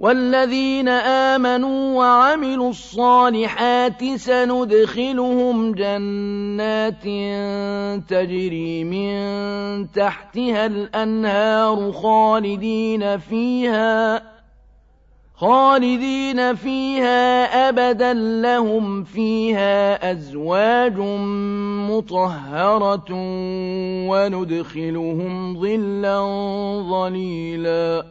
وَالَّذِينَ آمَنُوا وَعَمِلُوا الصَّالِحَاتِ سَنُدْخِلُهُمْ جَنَّاتٍ تَجْرِي مِن تَحْتِهَا الْأَنْهَارُ خَالِدِينَ فِيهَا خالدين فِيهَا أَبَدًا ۖ لَّهُمْ فِيهَا أَزْوَاجٌ مُّطَهَّرَةٌ ۖ وَنُدْخِلُهُمْ ظِلًّا ظَلِيلًا